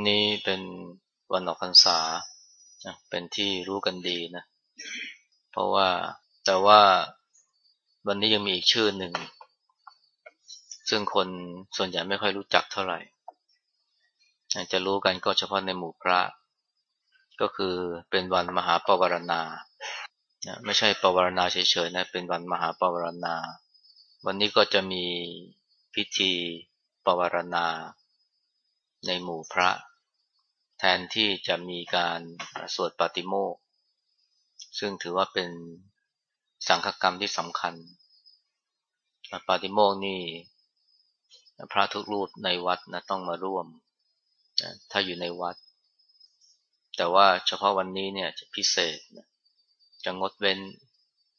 วันนี้เป็นวันออกพรรษา เป็นที่รู้กันดีนะ เพราะว่าแต่ว่าวันนี้ยังมีอีกชื่อหนึ่ง ซึ่งคนส่วนใหญ่ไม่ค่อยรู้จักเท่าไหร่จะรู้กันก็เฉพาะในหมู่พระ ก็คือเป็นวันมหาปวารณา ไม่ใช่ปวารณาเฉยๆนะ เป็นวันมหาปวารณา วันนี้ก็จะมีพิธีปวารณาในหมู่พระ แทนที่จะมีการสวดปฏิโมกซึ่งถือว่าเป็นสังฆกรรมที่สำคัญปฏิโมกนี่พระทุกรูปในวัดนะต้องมาร่วมถ้าอยู่ในวัด แต่ว่าเฉพาะวันนี้เนี่ยจะพิเศษจะงดเว้น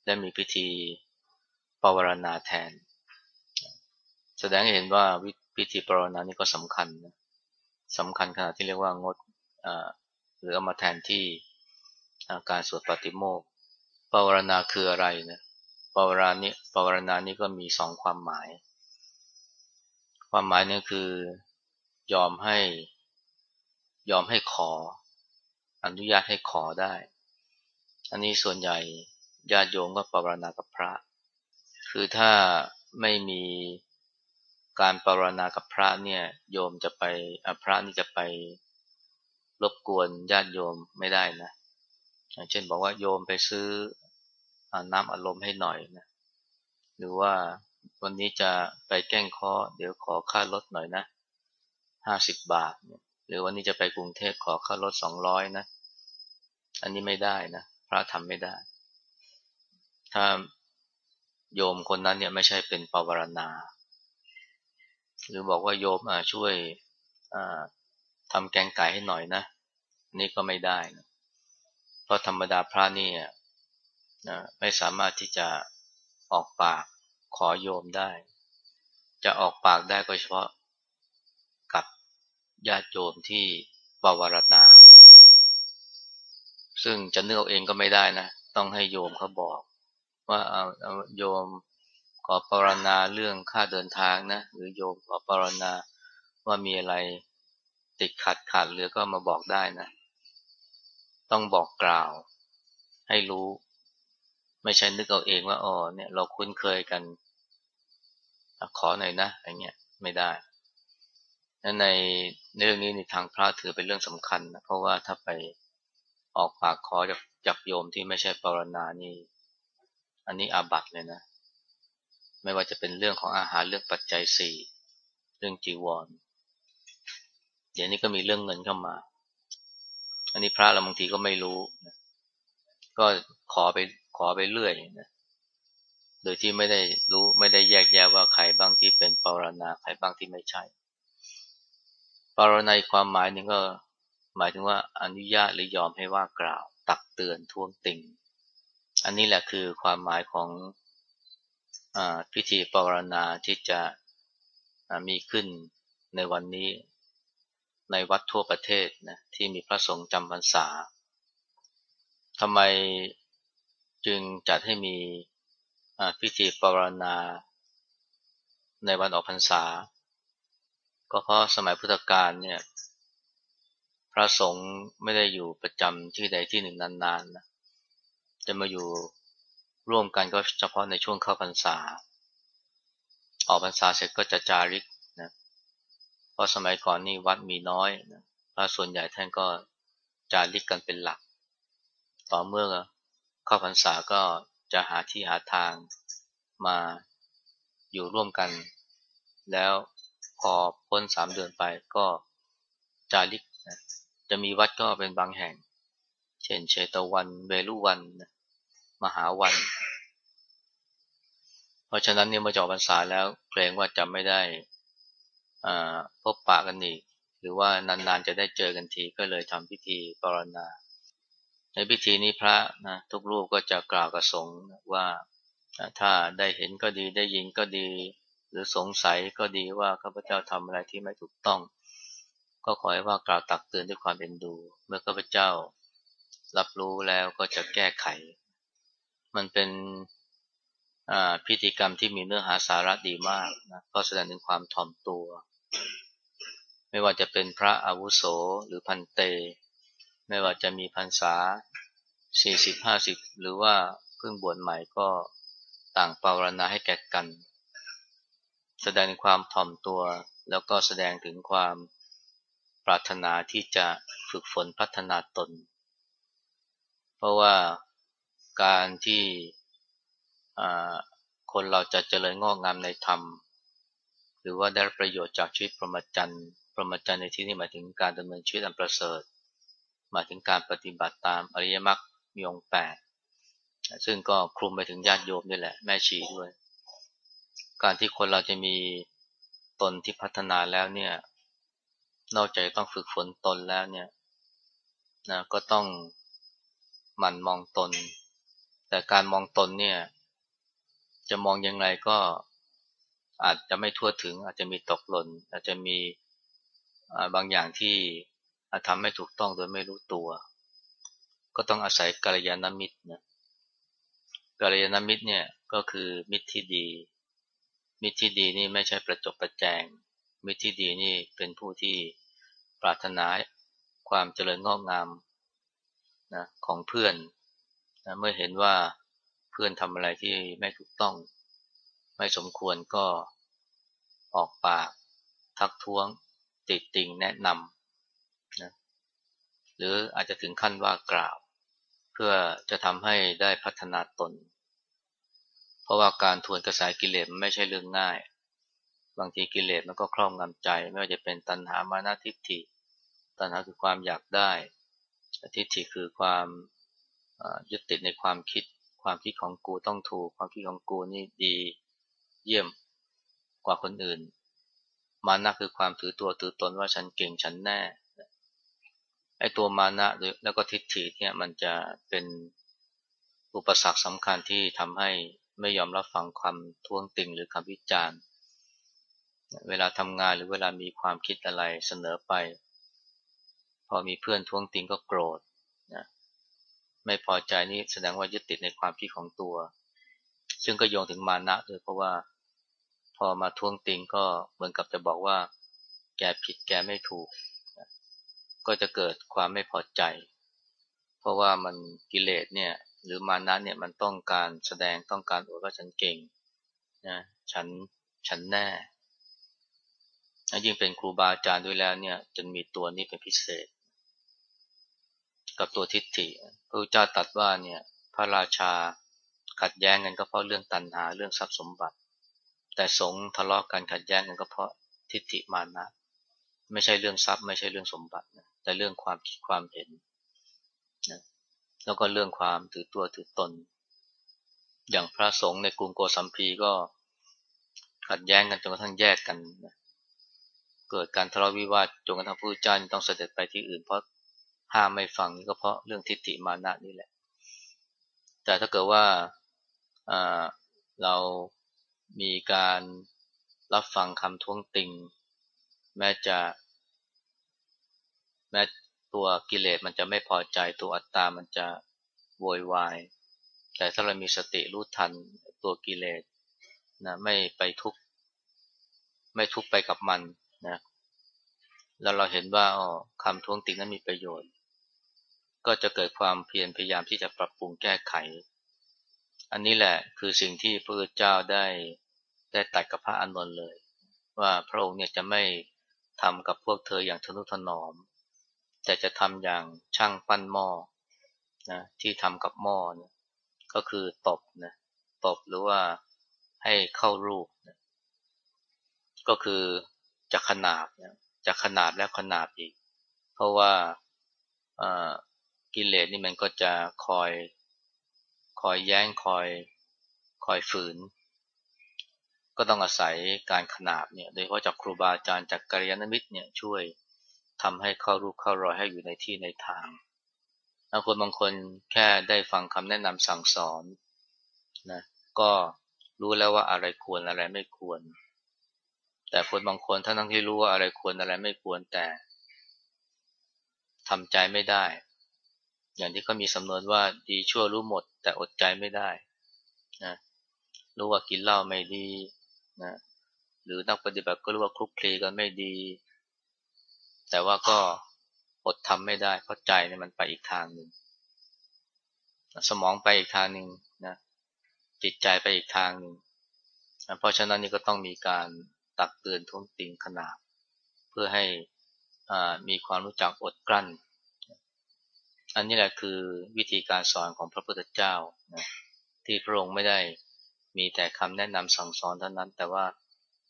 และมีพิธีปวารณาแทน แสดงให้เห็นว่าพิธีปวารณานี่ก็สำคัญนะสำคัญขนาดที่เรียกว่างด หรือเอามาแทนที่การสวดปฏิโมกข์ปวารณาคืออะไรนะปวารานี้ปวารณานี้ก็มีสองความหมาย ความหมายนี่คือยอมให้ยอมให้ขอ อนุญาตให้ขอได้ อันนี้ส่วนใหญ่ญาติโยมก็ปวารณากับพระ คือถ้าไม่มีการปรนนากับพระเนี่ยโยมจะไปพระนี่จะไป รบกวนญาติโยมไม่ได้นะอย่างเช่นบอกว่าโยมไปซื้อน้ำอารมณ์ให้หน่อยนะหรือว่าวันนี้จะไปแกล้งคอเดี๋ยวขอค่ารถหน่อยนะห้าสิบบาท หรือวันนี้จะไปกรุงเทพขอค่ารถสองร้อยนะ อันนี้ไม่ได้นะพระทำไม่ได้ ถ้าโยมคนนั้นเนี่ยไม่ใช่เป็นปวารณา หรือบอกว่าโยมช่วยทำแกงไก่ให้หน่อยนะ นี่ก็ไม่ได้นะเพราะธรรมดาพระนี่นะไม่สามารถที่จะออกปากขอโยมได้ จะออกปากได้ก็เฉพาะกับญาติโยมที่ปวารณา ซึ่งจะเนื้อเองก็ไม่ได้นะ ต้องให้โยมเขาบอก ว่าเอาโยมขอปรณาเรื่องค่าเดินทางนะ หรือโยมขอปรณาว่ามีอะไรติดขัดขาดเหลือก็มาบอกได้นะ ต้องบอกกล่าว ให้รู้ ไม่ใช่นึกเอาเองว่าอ๋อเนี่ย เราคุ้นเคยกันขอหน่อยนะอะไรเงี้ยไม่ได้ในเรื่องนี้ในทางพระถือเป็นเรื่องสำคัญนะเพราะว่าถ้าไปออกปากขอจากจากโยมที่ไม่ใช่ปรณานี่ อันนี้อาบัตเลยนะ ไม่ว่าจะเป็นเรื่องของอาหารเรื่องปัจจัยสี่เรื่องจีวรเดี๋ยวนี้ก็มีเรื่องเงินเข้ามา อันนี้พระเราบางทีก็ไม่รู้นะก็ขอไปขอไปเรื่อยนะโดยที่ไม่ได้รู้ไม่ได้แยกแยะว่าใครบ้างที่เป็นปรณาใครบ้างที่ไม่ใช่ปรณาความหมายหนึ่งก็หมายถึงว่าอนุญาตหรือยอมให้ว่ากล่าว ตักเตือนท้วงติงอันนี้แหละคือความหมายของพิธีปรณาที่จะมีขึ้นในวันนี้ ในวัดทั่วประเทศนะที่มีพระสงฆ์จำพรรษาทำไมจึงจัดให้มีพิธีปรณา ในวันออกพรรษา ก็เพราะสมัยพุทธกาลเนี่ยพระสงฆ์ไม่ได้อยู่ประจำที่ใดที่หนึ่งนานๆนะจะมาอยู่ร่วมกันก็เฉพาะในช่วงเข้าพรรษา ออกพรรษาเสร็จก็จะจาริก เพราะสมัยก่อนนี่วัดมีน้อยนะพระส่วนใหญ่ท่านก็จาริกกันเป็นหลัก ต่อเมื่อเข้าพรรษาก็จะหาที่หาทางมาอยู่ร่วมกัน แล้วพอพ้นสามเดือนไปก็จาริกนะจะมีวัดก็เป็นบางแห่ง เช่นเชตวัน เวลุวันนะมหาวัน เพราะฉะนั้นเนี่ยมื่อบพรรษาแล้วเกรงว่าจะไม่ได้ พบปะกันอีก หรือว่านานๆจะได้เจอกันทีก็เลยทำพิธีปรณา ในพิธีนี้พระนะทุกรูปก็จะกล่าวกับสงฆ์ว่าถ้าได้เห็นก็ดีได้ยินก็ดี หรือสงสัยก็ดีว่าข้าพเจ้าทำอะไรที่ไม่ถูกต้อง ก็ขอให้ว่ากล่าวตักเตือนด้วยความเป็นดู เมื่อข้าพเจ้ารับรู้แล้วก็จะแก้ไข มันเป็นพิธีกรรมที่มีเนื้อหาสาระดีมากนะก็แสดงถึงความถ่อมตัว ไม่ว่าจะเป็นพระอาวุโสหรือพันเต ไม่ว่าจะมีพรรษาสี่สิบห้าสิบหรือว่าเพิ่งบวชใหม่ก็ต่างปรารณาให้แก่กัน แสดงความถ่อมตัวแล้วก็แสดงถึงความปรารถนาที่จะฝึกฝนพัฒนาตน เพราะว่าการที่คนเราจะเจริญงอกงามในธรรม หรือว่าได้ประโยชน์จากชีวิตพรหมจรรย์พรหมจรรย์ในที่นี้หมายถึงการดำเนินชีวิตอันประเสริฐหมายถึงการปฏิบัติตามอริยมรรคมีองค์แปดซึ่งก็คลุมไปถึงญาติโยมนี่แหละแม่ชีด้วย การที่คนเราจะมีตนที่พัฒนาแล้วเนี่ย นอกจากต้องฝึกฝนตนแล้วเนี่ยนะก็ต้องหมั่นมองตน แต่การมองตนเนี่ย จะมองยังไงก็ อาจจะไม่ทั่วถึง อาจจะมีตกหล่น อาจจะมีบางอย่างที่ทำไม่ถูกต้องโดยไม่รู้ตัว ก็ต้องอาศัยกัลยาณมิตรนะกัลยาณมิตรเนี่ยก็คือมิตรที่ดี มิตรที่ดีนี่ไม่ใช่ประจบประแจง มิตรที่ดีนี่เป็นผู้ที่ปรารถนาความเจริญงอกงามนะของเพื่อนนะเมื่อเห็นว่าเพื่อนทำอะไรที่ไม่ถูกต้อง ไม่สมควรก็ออกปาก ทักท้วง ติดติงแนะนำนะหรืออาจจะถึงขั้นว่ากล่าว เพื่อจะทำให้ได้พัฒนาตน เพราะว่าการทวนกระแสกิเลสไม่ใช่เรื่องง่าย บางทีกิเลสมันก็ครอบงำใจ ไม่ว่าจะเป็นตัณหามานาทิฏฐิ ตัณหาคือความอยากได้ทิฏฐิคือความยึดติดในความคิด ความคิดของกูต้องถูก ความคิดของกูนี่ดี เยี่ยมกว่าคนอื่น มานะคือความถือตัวถือตนว่าฉันเก่งฉันแน่ไอ้ตัวมานะแล้วก็ทิฏฐิเนี่ยมันจะเป็นอุปสรรคสำคัญที่ทำให้ไม่ยอมรับฟังความท้วงติงหรือคำวิจารณ์ เวลาทำงานหรือเวลามีความคิดอะไรเสนอไป พอมีเพื่อนท้วงติงก็โกรธนะไม่พอใจนี่แสดงว่ายึดติดในความคิดของตัว ซึ่งก็โยงถึงมานะด้วยเพราะว่าพอมาทวงติงก็เหมือนกับจะบอกว่า แกผิดแกไม่ถูก ก็จะเกิดความไม่พอใจ เพราะว่ามันกิเลสเนี่ย หรือมานะเนี่ยมันต้องการแสดงต้องการอวดว่าฉันเก่งนะฉันฉันแน่ยิ่งเป็นครูบาอาจารย์ด้วยแล้วเนี่ยจนมีตัวนี้เป็นพิเศษ กับตัวทิฏฐิพระเจ้าตรัสว่าเนี่ยพระราชา ขัดแย้งกันก็เพราะเรื่องตัณหาเรื่องทรัพย์สมบัติ แต่สงทะเลาะกันขัดแย้งกันก็เพราะทิฏฐิมานะ ไม่ใช่เรื่องทรัพย์ ไม่ใช่เรื่องสมบัตินะแต่เรื่องความคิดความเห็นนะแล้วก็เรื่องความถือตัวถือตน อย่างพระสงฆ์ในกรุงโกสัมพีก็ขัดแย้งกันจนกระทั่งแยกกันนะเกิดการทะเลาะวิวาทจนกระทั่งพระเจ้าต้องเสด็จไปที่อื่น เพราะห้ามไม่ฟังนี่ก็เพราะเรื่องทิฏฐิมานะนี่แหละ แต่ถ้าเกิดว่า เรามีการรับฟังคำท้วงติง แม้จะ แม้ตัวกิเลสมันจะไม่พอใจตัวอัตตา มันจะโวยวาย แต่ถ้าเรามีสติรู้ทันตัวกิเลสนะไม่ไปทุกไม่ทุกไปกับมันนะแล้วเราเห็นว่าคำท้วงติงนั้นมีประโยชน์ ก็จะเกิดความเพียรพยายามที่จะปรับปรุงแก้ไข อันนี้แหละคือสิ่งที่พระพุทธเจ้าได้ได้ตัดกับพระอานนท์เลย ว่าพระองค์เนี่ยจะไม่ทำกับพวกเธออย่างทนุถนอม แต่จะทำอย่างช่างปั้นหม้อนะที่ทำกับหม้อนะก็คือตบนะตบหรือว่าให้เข้ารูปนะก็คือจะขนาบนะจะขนาบแล้วขนาบอีก เพราะว่ากิเลสนี่มันก็จะคอย คอยแย้งคอยคอยฝืน ก็ต้องอาศัยการขนาบเนี่ยโดยเฉพาะจากครูบาอาจารย์จากกัลยาณมิตรเนี่ยช่วยทำให้เข้ารูปเข้ารอยให้อยู่ในที่ในทางบางคนบางคนแค่ได้ฟังคำแนะนำสั่งสอนนะก็รู้แล้วว่าอะไรควรอะไรไม่ควร แต่คนบางคนถ้าทั้งที่รู้ว่าอะไรควรอะไรไม่ควรแต่ทำใจไม่ได้ อย่างที่เขามีสำนวนว่าดีชั่วรู้หมด แต่อดใจไม่ได้นะรู้ว่ากินเหล้าไม่ดีนะหรือนักปฏิบัติก็รู้ว่าคลุกคลีกันไม่ดี แต่ว่าก็อดทำไม่ได้เพราะใจเนี่ยมันไปอีกทางหนึ่งสมองไปอีกทางหนึ่งนะจิตใจไปอีกทางหนึ่งเพราะฉะนั้นนี่ก็ต้องมีการตักเตือนท้วงติงขนาดเพื่อให้มีความรู้จักอดกลั้น อันนี้แหละคือวิธีการสอนของพระพุทธเจ้านะที่พระองค์ไม่ได้มีแต่คำแนะนำสั่งสอนเท่านั้น แต่ว่า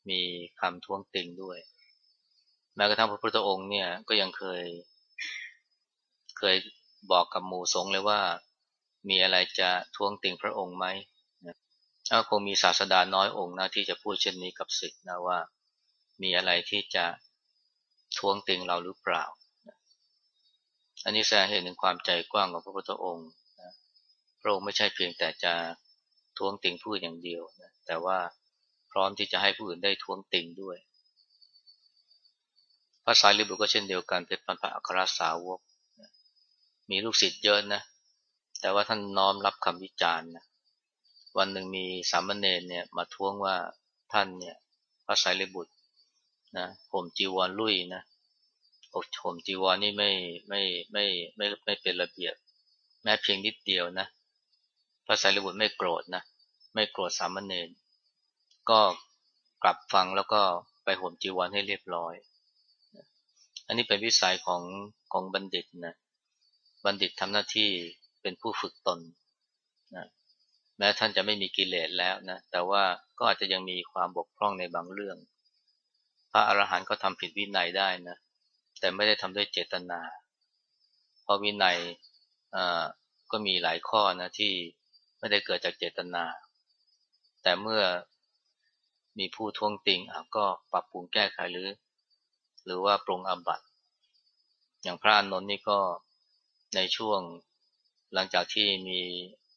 มีคำท้วงติงด้วย แม้กระทั่งพระพุทธองค์เนี่ยก็ยังเคย เคยบอกกับหมู่สงฆ์เลยว่า มีอะไรจะท้วงติงพระองค์ไหมถ้าคงมีศาสดาน้อยองค์นะที่จะพูดเช่นนี้กับศิษย์นะว่า มีอะไรที่จะท้วงติงเราหรือเปล่า อันนี้แสดงเห็นถึงความใจกว้างของพระพุทธองค์พระองค์ไม่ใช่เพียงแต่จะท้วงติงผู้อย่างเดียวนะแต่ว่าพร้อมที่จะให้ผู้อื่นได้ท้วงติงด้วยพระสายรีบุก็เช่นเดียวกันเป็นปัญญาอัครสาวก มีลูกศิษย์เยอะนะ แต่ว่าท่านน้อมรับคำวิจารณ์นะวันหนึ่งมีสามเณรเนี่ยมาท้วงว่าท่านเนี่ยพระสายรีบุตรนะผมจีวรลุยนะ ผมจีวรนี่ไม่ไม่ไม่ไม่ไม่เป็นระเบียบ แม้เพียงนิดเดียวนะพระสารีบุตรไม่โกรธนะไม่โกรธสามเณรก็กลับฟังแล้วก็ไปห่มจีวรให้เรียบร้อย อันนี้เป็นวิสัยของของบัณฑิตนะบัณฑิตทำหน้าที่เป็นผู้ฝึกตนนะแม้ท่านจะไม่มีกิเลสแล้วนะแต่ว่าก็อาจจะยังมีความบกพร่องในบางเรื่อง พระอรหันต์ก็ทำผิดวินัยได้นะ แต่ไม่ได้ทำด้วยเจตนา เพราะวินัยก็มีหลายข้อนะที่ไม่ได้เกิดจากเจตนา แต่เมื่อมีผู้ท้วงติงก็ปรับปรุงแก้ไขหรือ หรือว่าปรงอบัตอย่างพระอนนท์นี่ก็ในช่วงหลังจากที่มี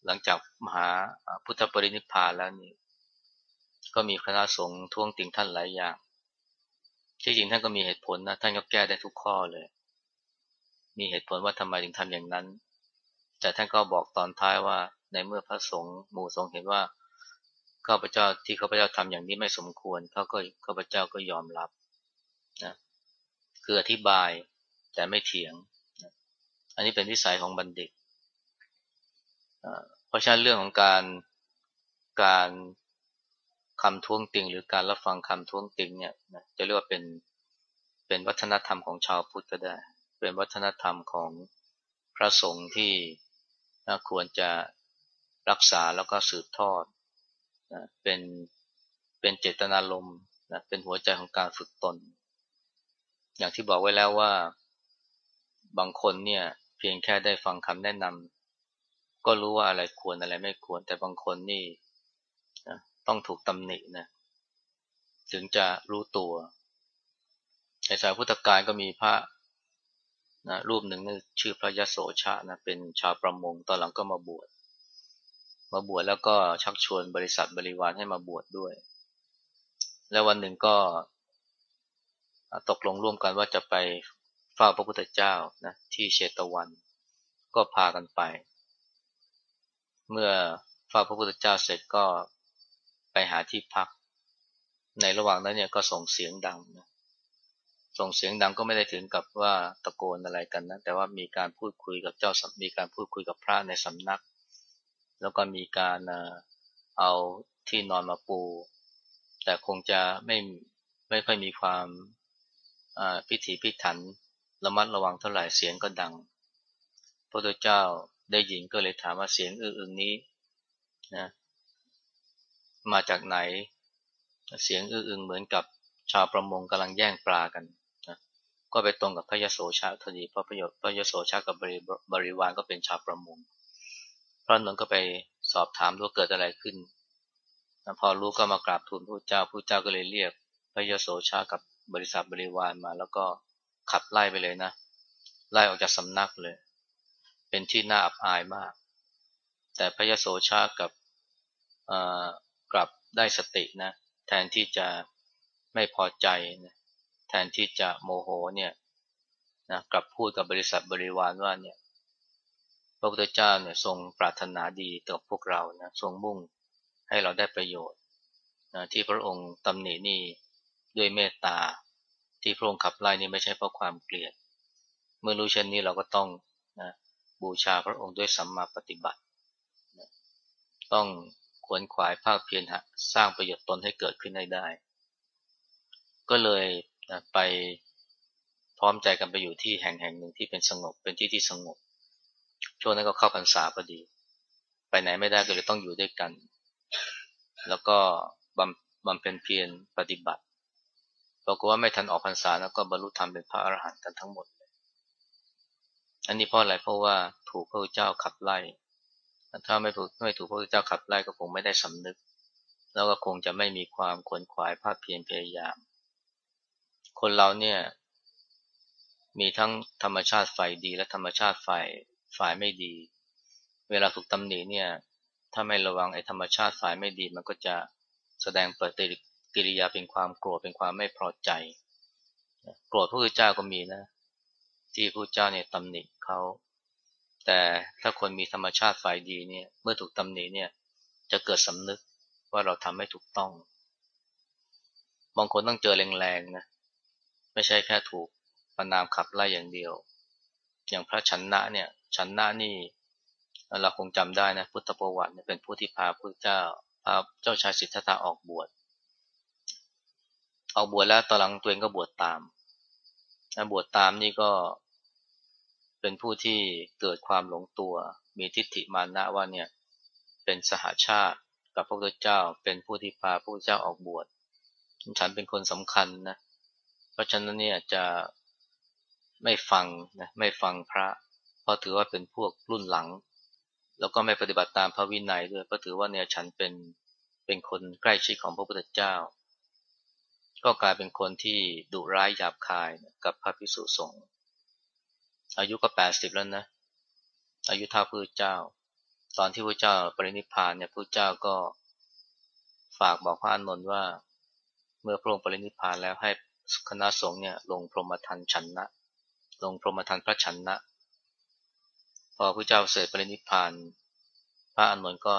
หลังจากมหาพุทธปรินิพพานแล้วนี่ก็มีคณะสงฆ์ท้วงติงท่านหลายอย่าง ที่จริงท่านก็มีเหตุผลนะ ท่านก็แก้ได้ทุกข้อเลย มีเหตุผลว่าทำไมถึงทำอย่างนั้น แต่ท่านก็บอกตอนท้ายว่า ในเมื่อพระสงฆ์หมู่สงฆ์เห็นว่าข้าพเจ้าที่ข้าพเจ้าทำอย่างนี้ไม่สมควรเขาก็ข้าพเจ้าก็ยอมรับนะคืออธิบายแต่ไม่เถียงนะอันนี้เป็นวิสัยของบัณฑิต เพราะฉะนั้นเรื่องของการการ คำท้วงติง หรือการรับฟังคำท้วงติงเนี่ยจะเรียกว่าเป็นเป็นวัฒนธรรมของชาวพุทธก็ได้ เป็นวัฒนธรรมของพระสงฆ์ที่ควรจะรักษาแล้วก็สืบทอดนะเป็นเป็นเจตนารมณ์นะเป็นหัวใจของการฝึกตน อย่างที่บอกไว้แล้วว่าบางคนเนี่ยเพียงแค่ได้ฟังคำแนะนำก็รู้ว่าอะไรควรอะไรไม่ควร แต่บางคนนี่ ต้องถูกตำหนินะถึงจะรู้ตัว ในสายพุทธกาลก็มีพระนะรูปหนึ่งนี่ชื่อพระยะโสชะนะเป็นชาวประมงตอนหลังก็มาบวชมาบวชแล้วก็ชักชวนบริษัทบริวารให้มาบวชดด้วย แล้ววันหนึ่งก็ตกลงร่วมกันว่าจะไปเฝ้าพระพุทธเจ้านะที่เชตวัน ก็พากันไป เมื่อเฝ้าพระพุทธเจ้าเสร็จก็ ไปหาที่พัก ในระหว่างนั้นเนี่ยก็ส่งเสียงดังนะส่งเสียงดังก็ไม่ได้ถึงกับว่าตะโกนอะไรกันนะ แต่ว่ามีการพูดคุยกับเจ้ามีการพูดคุยกับพระในสำนัก แล้วก็มีการเอาที่นอนมาปู แต่คงจะไม่ไม่ค่อยมีความพิถีพิถันระมัดระวังเท่าไหร่เสียงก็ดัง พระพุทธเจ้าได้ยินก็เลยถามว่าเสียงอื้อๆนี้นะ มาจากไหน เสียงอื้อๆเหมือนกับชาวประมงกำลังแย่งปลากันนะก็ไปตรงกับพระยโสชาทดีเพราะพระยโสชากับบริวารก็เป็นชาวประมงพระนนท์ก็ไปสอบถามว่าเกิดอะไรขึ้นพอรู้ก็มากราบทูลพระเจ้าพระเจ้าก็เลยเรียก พระยโสชากับบริษัทบริวารมา แล้วก็ขับไล่ไปเลยนะ ไล่ออกจากสำนักเลย เป็นที่น่าอับอายมาก แต่พระยโสชากับ กลับได้สตินะ แทนที่จะไม่พอใจนะแทนที่จะโมโหเนี่ยนะกลับพูดกับบริษัทบริวารว่าเนี่ยพระพุทธเจ้าเนี่ยทรงปรารถนาดีต่อพวกเรานะทรงมุ่งให้เราได้ประโยชน์นะที่พระองค์ตำหนินี่ด้วยเมตตา ที่พระองค์ขับไล่นี่ไม่ใช่เพราะความเกลียด เมื่อรู้เช่นนี้เราก็ต้องนะบูชาพระองค์ด้วยสัมมาปฏิบัตินะต้อง ขวนขวายภาคเพียรสร้างประโยชน์ตนให้เกิดขึ้นได้ได้ ก็เลยไปพร้อมใจกันไปอยู่ที่แห่งแห่งหนึ่งที่เป็นสงบเป็นที่ที่สงบ ช่วงนั้นก็เข้าพรรษาพอดี ไปไหนไม่ได้ก็เลยต้องอยู่ด้วยกัน แล้วก็บำบำเพ็ญเพียรปฏิบัติบอกว่าไม่ทันออกพรรษาแล้วก็บรรลุธรรมเป็นพระอรหันต์กันทั้งหมด อันนี้เพราะอะไรเพราะว่าถูกพระเจ้าขับไล่ ถ้าไม่ถูกไม่ถูกพระเจ้าขับไล่ก็คงไม่ได้สำนึก แล้วก็คงจะไม่มีความขวนขวายภาคเพียรพยายาม คนเราเนี่ย มีทั้งธรรมชาติฝ่ายดี และธรรมชาติฝ่ายฝ่ายไม่ดี เวลาถูกตำหนิเนี่ย ถ้าไม่ระวังไอ้ธรรมชาติฝ่ายไม่ดี มันก็จะแสดงปฏิกิริยาเป็นความโกรธเป็นความไม่พอใจ โกรธพระพุทธเจ้าก็มีนะ ที่พระพุทธเจ้าเนี่ยตำหนิเขา แต่ถ้าคนมีธรรมชาติฝ่ายดีเนี่ย เมื่อถูกตำหนิเนี่ย จะเกิดสำนึกว่าเราทำไม่ถูกต้อง บางคนต้องเจอแรงๆนะ ไม่ใช่แค่ถูกประนามขับไล่อย่างเดียว อย่างพระชันนะเนี่ย ชันนะนี่เราคงจำได้นะ พุทธประวัติเป็นผู้ที่พาพระเจ้าพาเจ้าชายสิทธัตถะออกบวชออกบวชแล้วตอนหลังตัวเองก็บวชตาม บวชตามนี่ก็ เป็นผู้ที่เกิดความหลงตัว มีทิฏฐิมานะว่าเนี่ยเป็นสหาชาติกับพระพุทธเจ้า เป็นผู้ที่พาพระพุทธเจ้าออกบวชฉันเป็นคนสำคัญนะเพราะฉะนั้นเนี่ยจะไม่ฟังนะไม่ฟังพระ เพราะถือว่าเป็นพวกรุ่นหลัง แล้วก็ไม่ปฏิบัติตามพระวินัยด้วยเพราะถือว่าเนี่ยฉันเป็นเป็นคนใกล้ชิดของพระพุทธเจ้า ก็กลายเป็นคนที่ดุร้ายหยาบคายกับพระพิสุสงฆ์ อายุก็แปดสิบแล้วนะ อายุเท่าพระเจ้า ตอนที่พระเจ้าปรินิพพานเนี่ยพระเจ้าก็ฝากบอกพระอานนท์ว่า เมื่อพระองค์ปรินิพพานแล้วให้คณะสงฆ์เนี่ยลงพรหมทันชันนะ ลงพรหมทันพระชันนะ พอพระเจ้าเสด็จปรินิพพาน พระอานนท์ก็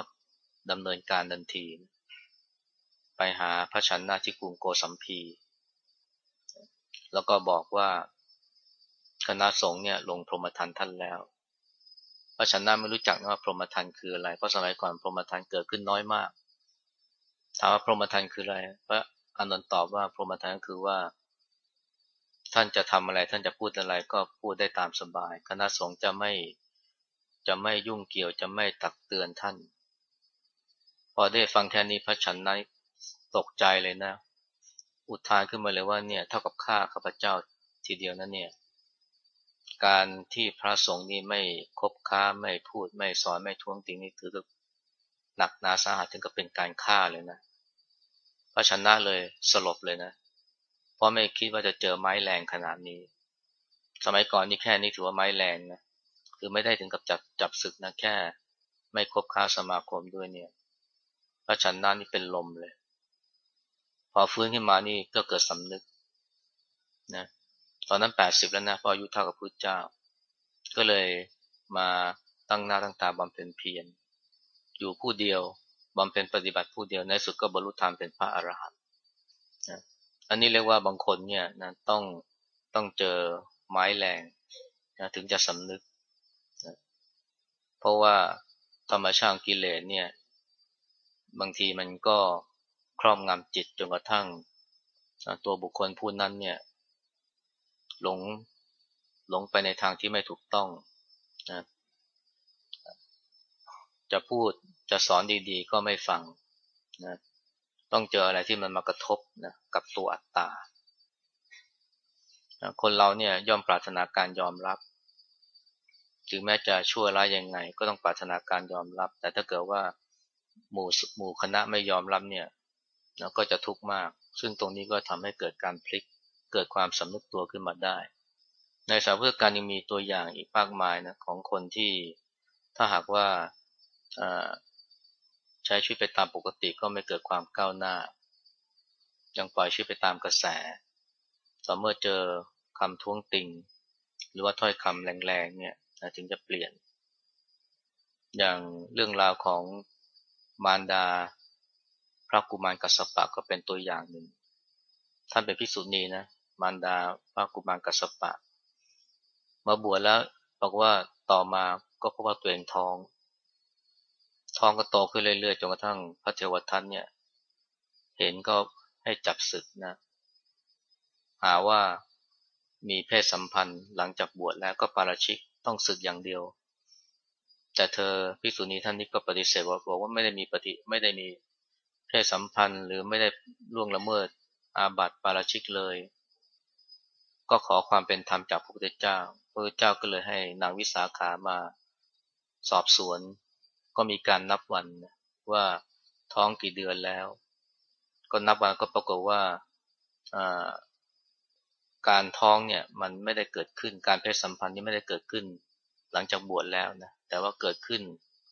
ดำเนินการดันที ไปหาพระชันนะที่กรุงโกสัมพี แล้วก็บอกว่า คณะสงฆ์เนี่ยลงพรหมทันท่านแล้วพระชันนะไม่รู้จักว่าพรหมทันคืออะไร เพราะสมัยก่อนพรหมทันเกิดขึ้นน้อยมากถามว่าพรหมทันคืออะไรพระอานนท์ตอบว่าพรหมทันคือว่า ท่านจะทำอะไรท่านจะพูดอะไรก็พูดได้ตามสบาย คณะสงฆ์จะไม่จะไม่ยุ่งเกี่ยวจะไม่ตักเตือนท่าน พอได้ฟังแค่นี้พระชันนั้นตกใจเลยนะ อุทานขึ้นมาเลยว่าเนี่ยเท่ากับฆ่าข้าพเจ้าทีเดียวนั่นเนี่ย การที่พระสงฆ์นี้ไม่คบค้าไม่พูดไม่สอนไม่ท้วงติงนี่ถือหนักหนาสาหัสถึงกับเป็นการฆ่าเลยนะพระชนะเลยสลบเลยนะ เพราะไม่คิดว่าจะเจอไม้แรงขนาดนี้ สมัยก่อนนี่แค่นี้ถือว่าไม้แรงนะคือไม่ได้ถึงกับจับจับศึกนะแค่ ไม่คบค้าสมาคมด้วยเนี่ย พระชนนานี่เป็นลมเลย พอฟื้นขึ้นมานี่ก็เกิดสำนึกนะ ตอนนั้นแปดสิบแล้วนะพออายุเท่ากับพุทธเจ้า ก็เลยมาตั้งหน้าตั้งตาบำเพ็ญเพียรอยู่ผู้เดียวบำเพ็ญปฏิบัติผู้เดียวในสุดก็บรรลุธรรมเป็นพระอรหันต์นะอันนี้เรียกว่าบางคนเนี่ยนะต้องต้องเจอไม้แรงนะถึงจะสำนึกนะเพราะว่าธรรมชาติกิเลสเนี่ย บางทีมันก็ครอบงำจิตจนกระทั่งตัวบุคคลผู้นั้นเนี่ย หลงหลงไปในทางที่ไม่ถูกต้องนะจะพูดจะสอนดีๆ ก็ไม่ฟังนะต้องเจออะไรที่มันมากระทบนะกับตัวอัตตาคนเราเนี่ยย่อมปรารถนาการยอมรับ ถึงแม้จะชั่วร้ายยังไง ก็ต้องปรารถนาการยอมรับ แต่ถ้าเกิดว่าหมู่หมู่คณะไม่ยอมรับเนี่ยเราก็จะทุกข์มาก ซึ่งตรงนี้ก็ทำให้เกิดการพลิก เกิดความสำนึกตัวขึ้นมาได้ ในสาวเพื่อการยังมีตัวอย่างอีกมากมายนะของคนที่ถ้าหากว่าใช้ชีวิตไปตามปกติก็ไม่เกิดความก้าวหน้า ยังปล่อยชีวิตไปตามกระแสต่อเมื่อเจอคำท้วงติง หรือว่าถ้อยคำแรงๆเนี่ยถึงจะเปลี่ยน อย่างเรื่องราวของมารดา พระกุมารกัสปะก็เป็นตัวอย่างหนึ่ง ท่านเป็นพิสุนีนะ มารดาพระกุมารกัสปะ มาบวชแล้วบอกว่าต่อมาก็พบว่าตัวเองท้อง ท้องก็โตขึ้นเรื่อยๆจนกระทั่งพระเทวทัตเนี่ย เห็นก็ให้จับศึกนะ หาว่ามีเพศสัมพันธ์หลังจากบวชแล้วก็ปาราชิกต้องศึกอย่างเดียว แต่เธอภิกษุณีท่านนี้ก็ปฏิเสธบอกว่าไม่ได้มีปฏิไม่ได้มีเพศสัมพันธ์หรือไม่ได้ล่วงละเมิดอาบัติปาราชิกเลย ก็ขอความเป็นธรรมจากพระพุทธเจ้า พระพุทธเจ้าก็เลยให้นางวิสาขามาสอบสวน ก็มีการนับวันว่าท้องกี่เดือนแล้ว ก็นับวันก็ปรากฏว่าการท้องเนี่ยมันไม่ได้เกิดขึ้น การเพศสัมพันธ์นี้ไม่ได้เกิดขึ้น หลังจากบวชแล้วนะ แต่ว่าเกิดขึ้น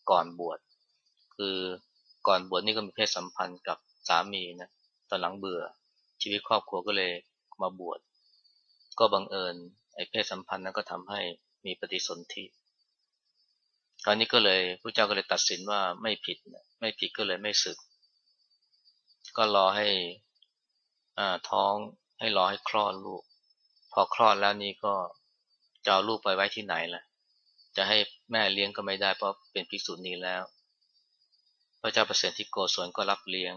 ก่อนบวช คือก่อนบวชนี่ก็มีเพศสัมพันธ์กับสามีนะ ตอนหลังเบื่อ ชีวิตครอบครัวก็เลยมาบวช ก็บังเอิญไอ้เพศสัมพันธ์นั้นก็ทำให้มีปฏิสนธิคราวนี้ก็เลยพระเจ้าก็เลยตัดสินว่าไม่ผิดไม่ผิดก็เลยไม่สึก ก็รอให้อ่าท้องให้รอให้คลอดลูก พอคลอดแล้วนี่ก็จะเอาลูกไปไว้ที่ไหนล่ะ จะให้แม่เลี้ยงก็ไม่ได้เพราะเป็นภิกษุณีแล้ว พระเจ้าประเสริฐที่โกศลก็รับเลี้ยง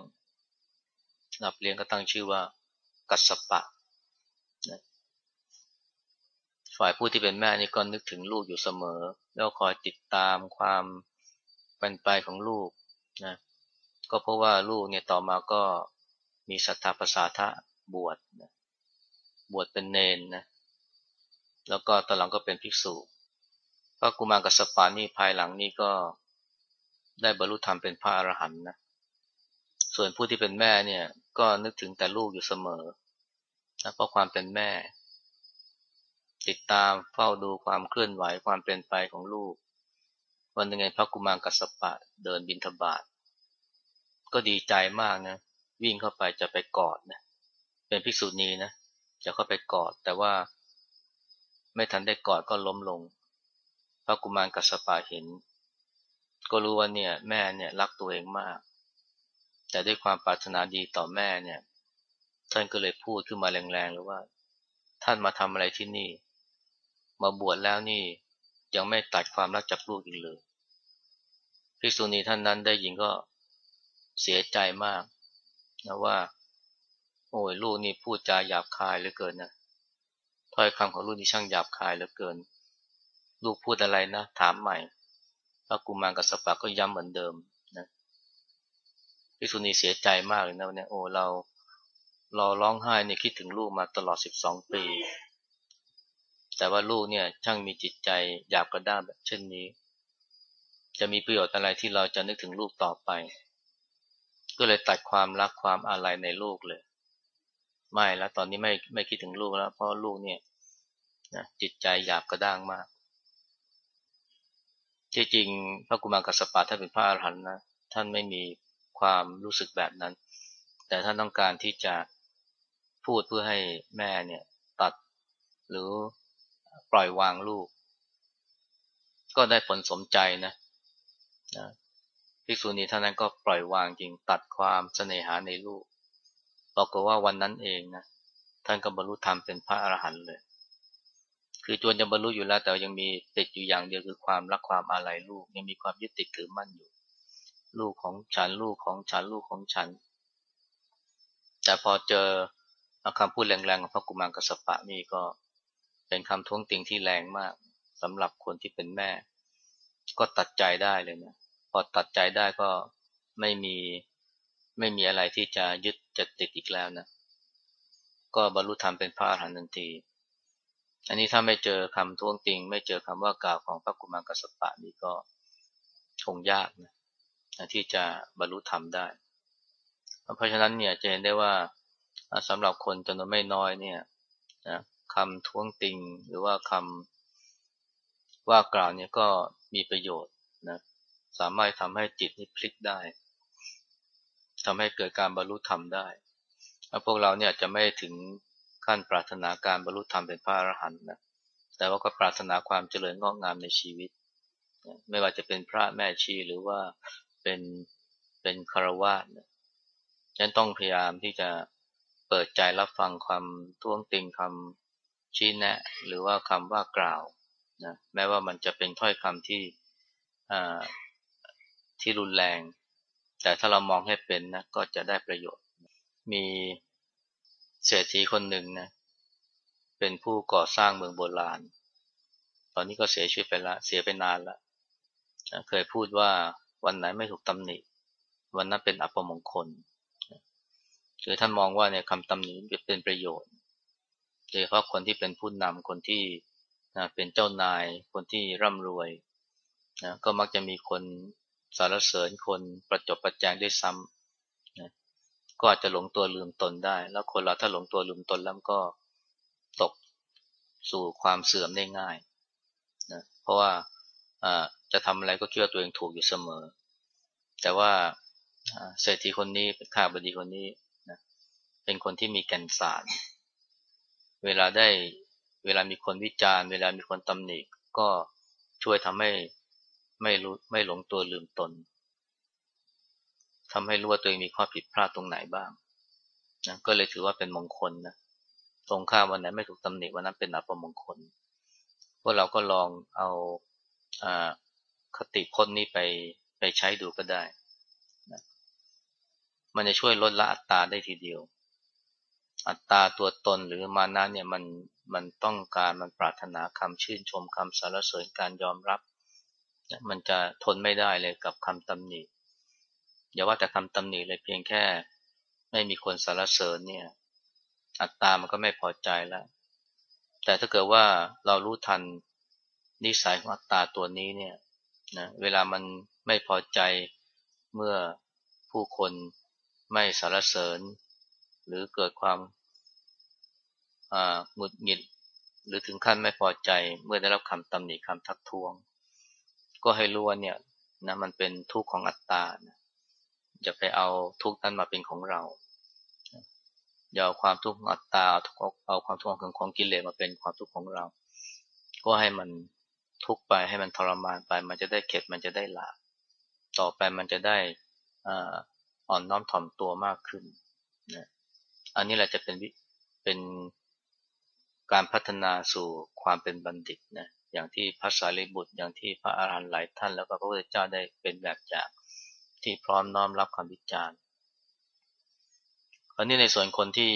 รับเลี้ยงก็ตั้งชื่อว่ากัสปะ ฝ่ายผู้ที่เป็นแม่นี่ก็นึกถึงลูกอยู่เสมอ แล้วคอยติดตามความเป็นไปของลูกนะก็เพราะว่าลูกเนี่ยต่อมาก็มีศรัทธาประสาทะบวชนะบวชเป็นเนนนะแล้วก็ตอนหลังก็เป็นภิกษุพระกุมารกัสปานี่ภายหลังนี่ก็ได้บรรลุธรรมเป็นพระอรหันต์นะส่วนผู้ที่เป็นแม่เนี่ยก็นึกถึงแต่ลูกอยู่เสมอนะเพราะความเป็นแม่ ติดตามเฝ้าดูความเคลื่อนไหวความเป็นไปของลูก วันหนึ่งไงพระกุมารกัสปะเดินบินทบาทก็ดีใจมากนะ วิ่งเข้าไปจะไปกอดนะเป็นภิกษุณีนะจะเข้าไปกอด แต่ว่า ไม่ทันได้กอดก็ล้มลง พระกุมารกัสปะเห็น ก็รู้ว่าเนี่ย แม่เนี่ยรักตัวเองมาก แต่ด้วยความปรารถนาดีต่อแม่เนี่ย ท่านก็เลยพูดขึ้นมาแรงๆเลยว่า ท่านมาทำอะไรที่นี่ มาบวชแล้วนี่ยังไม่ตัดความรักจากลูกอีกเลยภิกษุณีท่านนั้นได้ยินก็เสียใจมากนะว่า โอ้ยลูกนี่พูดจาหยาบคายเหลือเกินนะถ้อยคำของลูกนี่ช่างหยาบคายเหลือเกิน ลูกพูดอะไรนะ ถามใหม่พระกุมารกับสปะก็ย้ำเหมือนเดิมนะภิกษุณีเสียใจมากเลยนะเนี่ยโอ้เราเราร้องไห้เนี่ยคิดถึงลูกมาตลอดสิบสองปี แต่ว่าลูกเนี่ยช่างมีจิตใจหยาบกระด้างแบบเช่นนี้ จะมีประโยชน์อะไรที่เราจะนึกถึงลูกต่อไป ก็เลยตัดความรักความอาลัยในลูกเลย ไม่แล้วตอนนี้ไม่ไม่คิดถึงลูกแล้ว เพราะลูกเนี่ยนะจิตใจหยาบกระด้างมาก ที่จริงพระกุมารกัสปะท่านเป็นพระอรหันต์นะท่านไม่มีความรู้สึกแบบนั้น แต่ท่านต้องการที่จะพูดเพื่อให้แม่เนี่ยตัดหรือ ปล่อยวางลูก ก็ได้ผลสมใจนะนะภิกษุณีท่านนั้นก็ปล่อยวางจริงตัดความเสน่หาในลูกบอกว่าวันนั้นเองนะท่านก็บรรลุธรรมเป็นพระอรหันต์เลย คือจวนจะบรรลุอยู่แล้ว แต่ยังมีติดอยู่อย่างเดียวคือความรักความอาลัยลูกยังมีความยึดติดถือมั่นอยู่ ลูกของฉันลูกของฉันลูกของฉัน แต่พอเจอคำพูดแรงๆของพระกุมารกสปะนี่ก็ เป็นคำท้วงติงที่แรงมากสำหรับคนที่เป็นแม่ ก็ตัดใจได้เลยนะพอตัดใจได้ก็ไม่มีไม่มีอะไรที่จะยึดจะติดอีกแล้วนะก็บรรลุธรรมเป็นพระอรหันต์ทันที อันนี้ถ้าไม่เจอคำท้วงติง ไม่เจอคำว่ากล่าวของพระกุมารกัสปะนี่ก็คงยากนะที่จะบรรลุธรรมได้ เพราะฉะนั้นเนี่ยจะเห็นได้ว่าสำหรับคนจำนวนไม่น้อยเนี่ยนะ คำท้วงติง หรือว่าคำว่ากล่าวเนี่ยก็มีประโยชน์นะสามารถทำให้จิตนี้พลิกได้ทำให้เกิดการบรรลุธรรมได้แล้วพวกเราเนี่ยจะไม่ถึงขั้นปรารถนาการบรรลุธรรมเป็นพระอรหันต์นะแต่ว่าก็ปรารถนาความเจริญงอกงามในชีวิต ไม่ว่าจะเป็นพระแม่ชีหรือว่าเป็นเป็นคารวะนะฉันต้องพยายามที่จะเปิดใจรับฟังความท้วงติงคำ ชี้แนะ หรือว่าคำว่ากล่าวนะแม้ว่ามันจะเป็นถ้อยคำที่ที่รุนแรง แต่ถ้าเรามองให้เป็นนะก็จะได้ประโยชน์ มีเศรษฐีคนหนึ่งนะเป็นผู้ก่อสร้างเมืองโบราณ ตอนนี้ก็เสียชีวิตไปละเสียไปนานละเคยพูดว่าวันไหนไม่ถูกตำหนิ วันนั้นเป็นอัปมงคลคือท่านมองว่าเนี่ยคำตำหนิเป็นประโยชน์ โดยเฉพาะคนที่เป็นผู้นำคนที่นะเป็นเจ้านาย คนที่ร่ำรวยนะก็มักจะมีคนสารเสริญคนประจบประแจงด้วยซ้ำนะก็อาจจะหลงตัวลืมตนได้ แล้วคนเราถ้าหลงตัวลืมตนแล้วก็ตกสู่ความเสื่อมได้ง่ายนะเพราะว่าจะทำอะไรก็คิดว่าตัวเองถูกอยู่เสมอ แต่ว่าเศรษฐีคนนี้เป็นข้าบดีคนนี้นะเป็นคนที่มีแก่นสาร เวลาได้เวลามีคนวิจารณ์ เวลามีคนตำหนิก็ช่วยทำให้ไม่รู้ไม่หลงตัวลืมตนทำให้รู้ว่าตัวเองมีข้อผิดพลาดตรงไหนบ้างนะก็เลยถือว่าเป็นมงคลนะตรงข้ามวันไหนไม่ถูกตำหนิวันนั้นเป็นอัปมงคลพวกเราก็ลองเอาอาคติพจน์นี้ไปไปใช้ดูก็ได้นะมันจะช่วยลดละอัตตาได้ทีเดียว อัตตาตัวตนหรือมานะเนี่ยมันมันต้องการมันปรารถนาคำชื่นชมคำสรรเสริญการยอมรับ มันจะทนไม่ได้เลยกับคำตำหนิอย่าว่าแต่คำตำหนิเลยเพียงแค่ ไม่มีคนสรรเสริญเนี่ย อัตตามันก็ไม่พอใจแล้วแต่ถ้าเกิดว่าเรารู้ทันนิสัยของอัตตาตัวนี้เนี่ยนะเวลามันไม่พอใจเมื่อผู้คนไม่สารเสริญ หรือเกิดความ หงุดหงิด หรือถึงขั้นไม่พอใจเมื่อได้รับคำตำหนิคำทักท้วง ก็ให้รู้ว่าเนี่ยนะมันเป็นทุกข์ของอัตตานะอย่าไปเอาทุกข์นั้นมาเป็นของเราอย่าเอาความทุกข์ของอัตตาเอาความทุกข์ของของกิเลสมาเป็นความทุกข์ของเรา ก็ให้มันทุกข์ไปให้มันทรมานไป มันจะได้เข็ดมันจะได้หลาต่อไปมันจะได้อ่อนน้อมถ่อมตัวมากขึ้นนะอันนี้แหละจะเป็นเป็น การพัฒนาสู่ความเป็นบัณฑิตนะอย่างที่พระสารีบุตร อย่างที่พระอาหารหันต์หลายท่าน แล้วก็พระพุทธเจ้าได้เป็นแบบอย่างที่พร้อมน้อมรับคำวิจารณ์อันนี้ในส่วนคนที่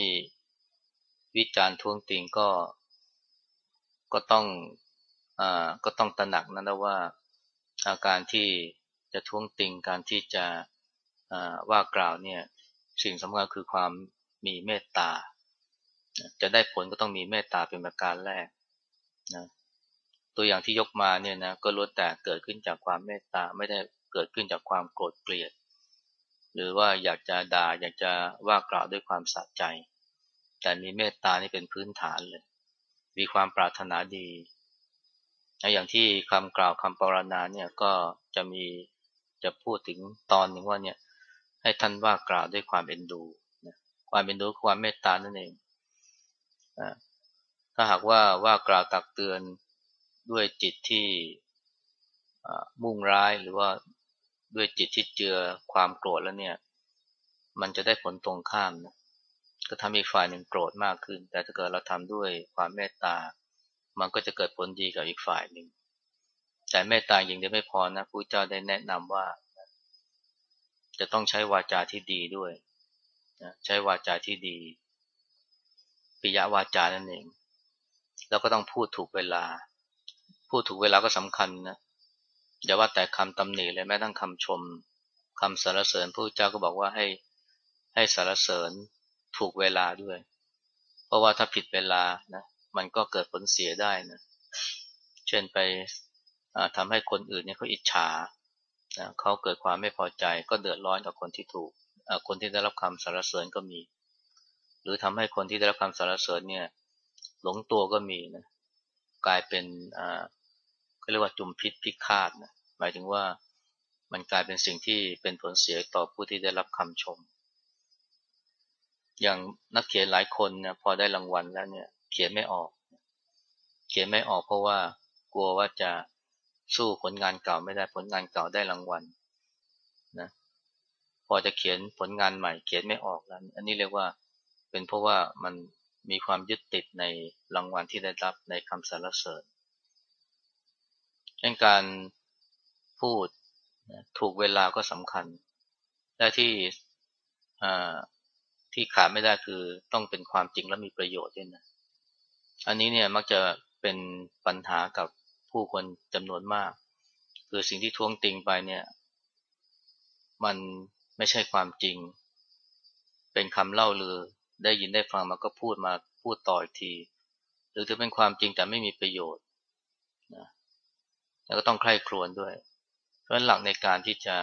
วิจารณ์ท้วงติงก็ก็ต้องอ่าก็ต้องตระหนักนะว่าอาการที่จะท้วงติงการที่จะว่ากล่าวเนี่ยสิ่งสำคัญคือความมีเมตตา จะได้ผลก็ต้องมีเมตตาเป็นประการแรกนะตัวอย่างที่ยกมาเนี่ยนะก็ล้วนแต่เกิดขึ้นจากความเมตตาไม่ได้เกิดขึ้นจากความโกรธเกลียด หรือว่าอยากจะด่าอยากจะว่ากล่าวด้วยความสะใจ แต่มีเมตตานี่เป็นพื้นฐานเลย มีความปรารถนาดีอย่างที่คำกล่าวคำปรณาเนี่ยก็จะมีจะพูดถึงตอนหนึ่งว่าเนี่ยให้ท่านว่ากล่าวด้วยความเอ็นดูความเอ็นดูความเมตตานั่นเอง ถ้าหากว่าว่ากล่าวตักเตือนด้วยจิตที่มุ่งร้ายหรือว่าด้วยจิตที่เจือความโกรธแล้วเนี่ย มันจะได้ผลตรงข้ามนะก็ทำอีกฝ่ายหนึ่งโกรธมากขึ้น แต่ถ้าเกิดเราทำด้วยความเมตตา มันก็จะเกิดผลดีกับอีกฝ่ายหนึ่งแต่เมตตาอย่างเดียวไม่พอนะพระเจ้าได้แนะนำว่า จะต้องใช้วาจาที่ดีด้วยนะใช้วาจาที่ดี ปิยวาจานั่นเอง แล้วก็ต้องพูดถูกเวลา พูดถูกเวลาก็สำคัญนะอย่าว่าแต่คำตำหนิเลยแม้ทั้งคำชมคำสรรเสริญพระเจ้าก็บอกว่าให้ให้สรรเสริญถูกเวลาด้วย เพราะว่าถ้าผิดเวลานะมันก็เกิดผลเสียได้นะเช่นไปทำให้คนอื่นเนี่ยเขาอิจฉาเขาเกิดความไม่พอใจก็เดือดร้อนกับคนที่ถูกคนที่ได้รับคำสรรเสริญก็มี หรือทำให้คนที่ได้รับคำสรรเสริญเนี่ย หลงตัวก็มีนะกลายเป็นอ่าก็เรียกว่าจุมพิษพิฆาตนะหมายถึงว่ามันกลายเป็นสิ่งที่เป็นผลเสียต่อผู้ที่ได้รับคำชม อย่างนักเขียนหลายคนเนี่ยพอได้รางวัลแล้วเนี่ย เขียนไม่ออก เขียนไม่ออกเพราะว่ากลัวว่าจะสู้ผลงานเก่าไม่ได้ผลงานเก่าได้รางวัลนะพอจะเขียนผลงานใหม่ เขียนไม่ออกแล้ว อันนี้เรียกว่า เป็นเพราะว่ามันมีความยึดติดในรางวัลที่ได้รับในคำสรรเสริญเช่นการพูดถูกเวลาก็สำคัญ และที่ที่ขาดไม่ได้คือต้องเป็นความจริงและมีประโยชน์ด้วยนะ อันนี้เนี่ยมักจะเป็นปัญหากับผู้คนจำนวนมาก คือสิ่งที่ท้วงติงไปเนี่ย มันไม่ใช่ความจริง เป็นคำเล่าลือ ได้ยินได้ฟังมาก็พูดมาพูดต่ออีกที หรือถือเป็นความจริงแต่ไม่มีประโยชน์นะแล้วก็ต้องใคร่ครวญด้วย เพราะหลักในการที่จะ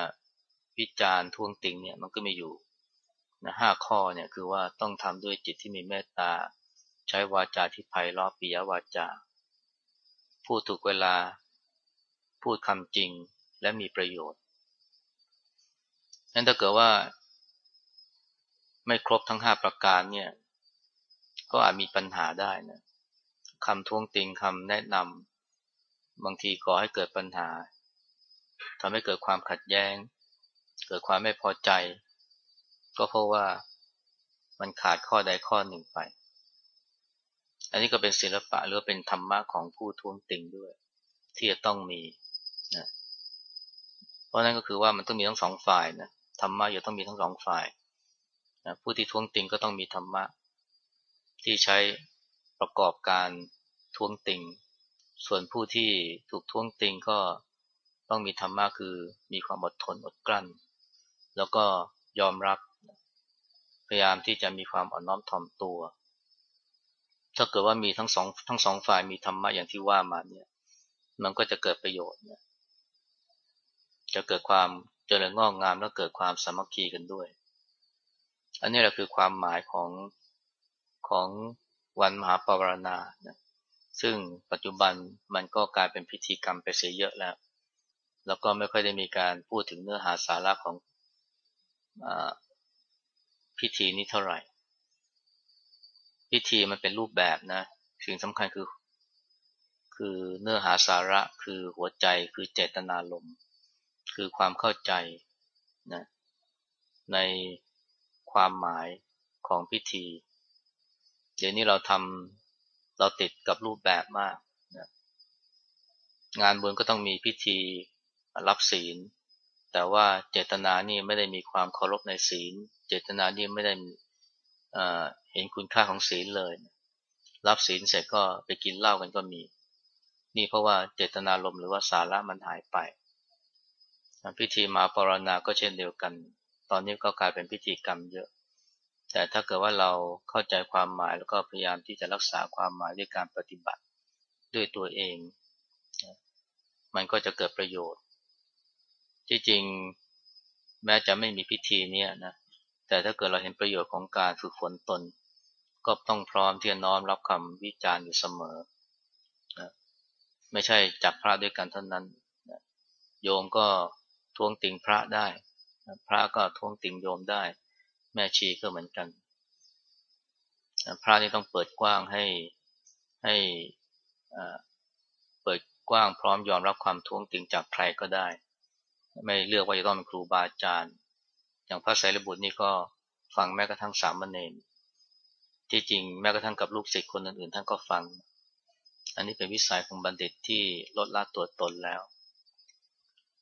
วิจารณ์ทวงติงเนี่ยมันก็มีอยู่นะห้าข้อเนี่ยคือว่าต้องทำด้วยจิตที่มีเมตตา ใช้วาจาที่ไพเราะปิยวาจา พูดถูกเวลา พูดคำจริงและมีประโยชน์นั้นถ้าเกิดว่า ไม่ครบทั้งห้าประการเนี่ย ก็อาจมีปัญหาได้นะคำท้วงติงคำแนะนำบางทีก่อให้เกิดปัญหาทำให้เกิดความขัดแย้ง เกิดความไม่พอใจ ก็เพราะว่ามันขาดข้อใดข้อหนึ่งไป อันนี้ก็เป็นศิลปะหรือเป็นธรรมะของผู้ท้วงติงด้วย ที่จะต้องมีนะเพราะนั้นก็คือว่ามันต้องมีทั้งสองฝ่ายนะธรรมะจะต้องมีทั้งสองฝ่ายนะ ผู้ที่ท้วงติงก็ต้องมีธรรมะ ที่ใช้ประกอบการท้วงติง ส่วนผู้ที่ถูกท้วงติงก็ต้องมีธรรมะคือมีความอดทนอดกลั้น แล้วก็ยอมรับ พยายามที่จะมีความอ่อนน้อมถ่อมตัว ถ้าเกิดว่ามีทั้งสองทั้งสองฝ่ายมีธรรมะอย่างที่ว่ามาเนี่ย มันก็จะเกิดประโยชน์จะเกิดความเจริญงอกงามแล้วเกิดความสามัคคีกันด้วย อันนี้แหละคือความหมายของของวันมหาปวารณานะซึ่งปัจจุบันมันก็กลายเป็นพิธีกรรมไปเสียเยอะแล้ว แล้วก็ไม่ค่อยได้มีการพูดถึงเนื้อหาสาระของพิธีนี้เท่าไหร่ พิธีมันเป็นรูปแบบนะ สิ่งสำคัญคือ คือเนื้อหาสาระ คือหัวใจ คือเจตนารมณ์ คือความเข้าใจนะ ใน ความหมายของพิธี เดี๋ยวนี้เราทำเราติดกับรูปแบบมากนะงานบุญก็ต้องมีพิธีรับศีล แต่ว่าเจตนานี่ไม่ได้มีความเคารพในศีล เจตนานี่ไม่ได้เห็นคุณค่าของศีลเลย รับศีลเสร็จก็ไปกินเหล้ากันก็มี นี่เพราะว่าเจตนาลมหรือว่าสาระมันหายไป พิธีมาปรณาก็เช่นเดียวกัน ตอนนี้ก็กลายเป็นพิธีกรรมเยอะ แต่ถ้าเกิดว่าเราเข้าใจความหมายแล้วก็พยายามที่จะรักษาความหมายด้วยการปฏิบัติด้วยตัวเอง มันก็จะเกิดประโยชน์ ที่จริงแม้จะไม่มีพิธีนี้นะ แต่ถ้าเกิดเราเห็นประโยชน์ของการฝึกฝนตน ก็ต้องพร้อมที่จะน้อมรับคำวิจารณ์อยู่เสมอนะไม่ใช่จับพระด้วยกันเท่านั้นนะโยมก็ทวงติงพระได้ พระก็ทวงติงโยมได้ แม่ชีก็เหมือนกัน พระนี่ต้องเปิดกว้างให้ให้เปิดกว้างพร้อมยอมรับความทวงติงจากใครก็ได้ ไม่เลือกว่าจะต้องเป็นครูบาอาจารย์ อย่างพระไสรบุตรนี่ก็ฟังแม้กระทั่งสามเณรที่จริงแม้กระทั่งกับลูกศิษย์คนอื่นๆท่านก็ฟัง อันนี้เป็นวิสัยของบัณฑิตที่ลดละตัวตนแล้ว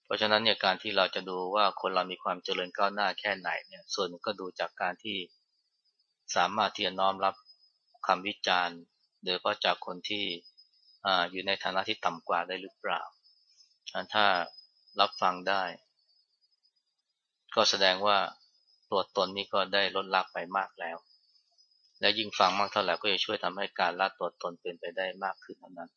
เพราะฉะนั้นเนี่ยการที่เราจะดูว่าคนเรามีความเจริญก้าวหน้าแค่ไหนเนี่ย ส่วนก็ดูจากการที่สามารถที่จะน้อมรับคำวิจารณ์โดยเฉพาะจากคนที่ออยู่ในฐานะที่ต่ำกว่าได้หรือเปล่า ถ้ารับฟังได้ ก็แสดงว่าตัวตนนี้ก็ได้ลดละไปมากแล้ว และยิ่งฟังมากเท่าไหร่ก็จะช่วยทำให้การละตัวตนเป็นไปได้มากขึ้นเท่านั้น